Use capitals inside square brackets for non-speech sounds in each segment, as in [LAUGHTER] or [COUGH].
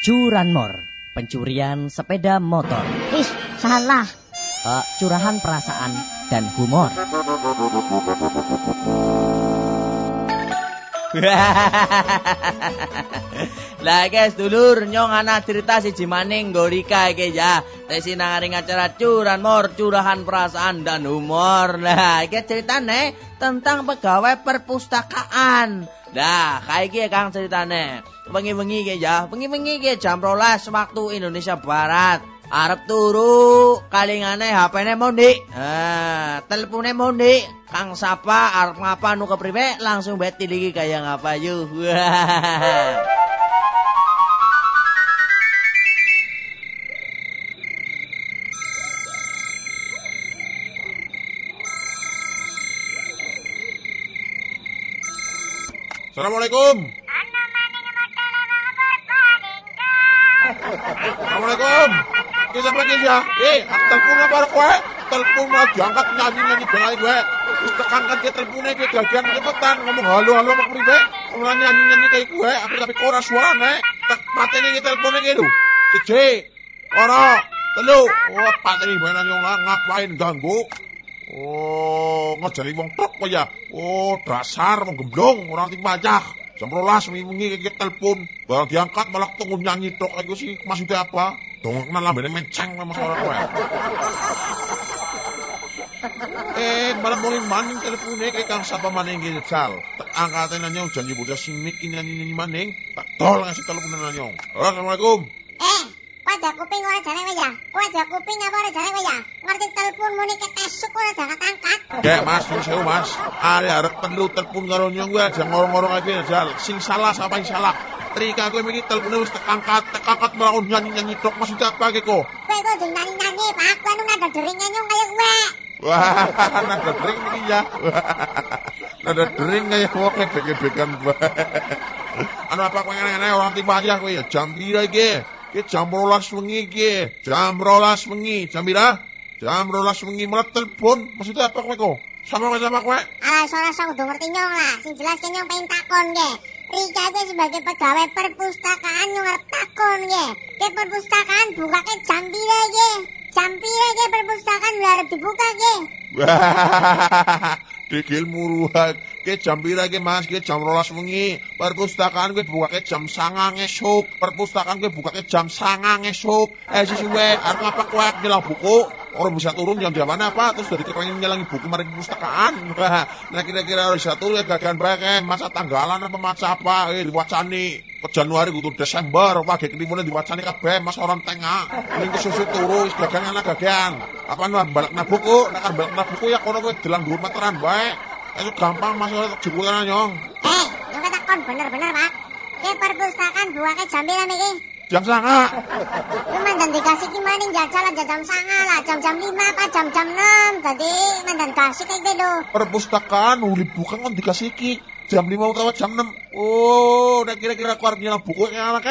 Curanmor, pencurian sepeda motor. Ih, salah. Uh, [LAUGHS] curahan perasaan dan humor. Lah guys, dulur nyong anak cerita si Jimaning Gorika iki ya. Tesi nangaring acara curanmor, curahan perasaan dan humor. Nah, iki ceritane tentang pegawai perpustakaan. Nah, kayak gini Kang ceritane. Wengi-wengi iki ya, wengi-wengi iki jam 12 waktu Indonesia Barat. Arep turu kalingane HP-ne mondi. Nah, telepone mondi. Kang sapa arep ngapa nu kepriwe langsung bet tiliki kaya ngapa yuk. [LAUGHS] Assalamualaikum. Assalamualaikum. Kita lagi ya. Eh, telepon apa kowe? Telepon mau diangkat nyanyi-nyanyi benai gue. Terus tekan kan dia teleponnya dia gagian cepetan ngomong halo halo mau priwe. Ora nyanyi-nyanyi kayak gue, aku tapi kok ora suarane. Tak pateni iki teleponnya gitu. Siji. Ora. Telu. Wah, pateni benan yang ngapain ganggu. Oh, ngajari wong truk kok ya. Oh, dasar wong gemblong, ora ngerti pajak. Jam 12 wingi iki telepon, barang diangkat malah tunggu nyanyi tok iku sih maksudnya apa? Dong kenal lambene menceng sama suara kowe. Eh, malah mulai maning teleponnya kayak kang sapa maning iki jal. Tak angkatin nanya janji bocah simik ini nyanyi maning. Tak tol ngasih telepon nanya. Assalamualaikum. Pada kuping ora jane wae ya. Ada kuping apa ora jane wae ya? Ngerti telepon muni ketesuk ora jangan angkat. Gek mas, nyuwun sewu mas. Are arep perlu telepon karo nyong kuwi aja ngorong-ngorong aja jal. Sing salah sapa sing salah. Trika kowe iki telepone wis tekangkat, tekangkat malah nyanyi-nyanyi tok maksudnya apa ki kok? Kowe kudu nyanyi-nyanyi, Pak. Kowe nu nada deringe nyung kaya kowe. Wah, [LAUGHS] nada dering iki ya. [LAUGHS] Nada dering kaya wong ebek-ebekan bae. [LAUGHS] Anu apa kowe ngene orang tiba aja kowe ya jam pira iki? Ki jam 12 wengi iki. Jam 12 wengi. Jam pira? Jam 12 wengi malah telepon. Maksudnya apa kowe kok? Sama kowe sama kowe? Alah, ora kudu ngerti nyong lah. Sing jelas ke nyong pengen takon ge. Rika gue sebagai pegawai perpustakaan nyong arep takon ge. Ke perpustakaan buka ke jam pira ge? Jam pira ge perpustakaan arep dibuka? [LAUGHS] Wah, [LAUGHS] Dikil muruhan. Ke jam pira ke Mas? Ke jam 12 wengi. Perpustakaan gue buka ke jam sangang esuk. Perpustakaan gue buka ke jam sangang esuk. Eh we, arep ngapa kowe nyelang buku? Orang bisa turun jam mana apa? Terus dari kepengen nyelangi buku mari perpustakaan. [LAUGHS] Nah kira-kira bisa turun ya gagan baik. Masa tanggalan apa masa apa? Eh diwacani ke Januari kudu Desember wah gek limune diwacani kabeh Mas orang tengah ning kesusu turu wis gagan anak gagan apa nu balik na buku nek balik na buku ya kono kowe delang dhuwur meteran bae itu gampang Mas. Ora jekulan nyong. Eh, nyong takon bener-bener, Pak. Ke perpustakaan buka ke jam pira niki? jam sanga. Lu mandan dikasih ki maning jajal aja jam sanga lah, jam-jam lima apa jam-jam enam. Tadi mandan kasih kayak gitu. perpustakaan uli buka kan dikasih iki jam 5 utawa jam 6 oh nek kira-kira nyelang buku yang anak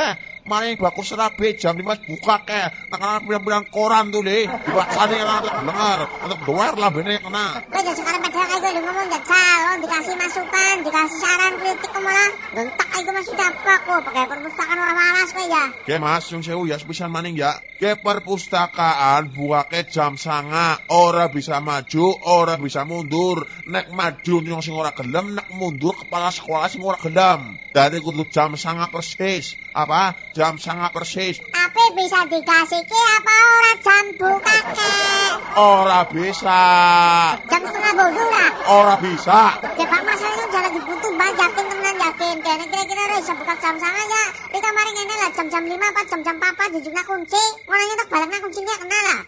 eh Mari baku serabe jam 5 buka ke Nak anak bilang-bilang koran tuh deh Diwacani yang anak dengar Untuk doer lah bener kena Gue jadi sekarang padahal kayak gue ngomong jajal, dikasih masukan, dikasih saran kritik malah. Gentak kayak gue masih dapat kok, pakai perpustakaan orang malas gue ya. Oke mas, yung sewu ya sepisan maning ya. Ke perpustakaan buka ke jam sanga, ora bisa maju, ora bisa mundur. Nek maju yung sing ora gelem, nek mundur kepala sekolah sing ora gelem. Dari kudu jam sanga persis. Apa? Jam sanga persis. Tapi bisa dikasih ki apa ora jam buka ke? Ora bisa. Jam setengah bodoh lah. Ora bisa. Ya Pak masalahnya jalan dibutuh banget yakin temenan yakin. Kayaknya kira-kira udah bisa buka jam sana ya. Di kamar ini lah jam-jam lima apa jam-jam papa jujurnya kunci. Ngorangnya tak baliknya kuncinya kena lah.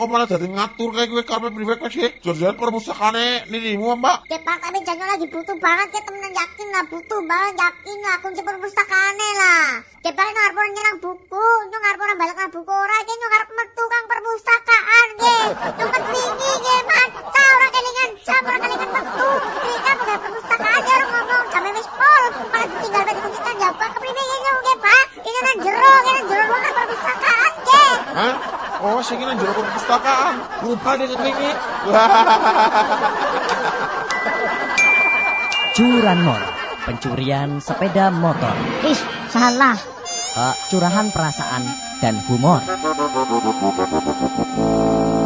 Kok malah jadi ngatur kayak gue karpet privat sih. Jor-joran perpustakaannya nirimu mbak. Ya Pak tapi jangan lagi butuh banget ya temenan yakin lah butuh banget yakin lah kunci perpustakaannya lah. Ya Pak ngarep orang nyerang buku, nyong ngarep orang balik nang buku ora, ya nyong ngarep metu kang perpustakaan ge. Nyong kelingi ge maca ora kelingan jam ora kelingan metu. Rika buka perpustakaan ya orang ngomong jam wis pol, malah ditinggal balik kunci kan ya Pak keprine ya nyong Pak. Ini nang jero, ini jero ruangan perpustakaan. Hah? Oh, sing ini jero perpustakaan. Lupa deh kelingi. [LAUGHS] Curanmor, pencurian sepeda motor. Ih, salah. uh, curahan perasaan dan humor. [LAUGHS]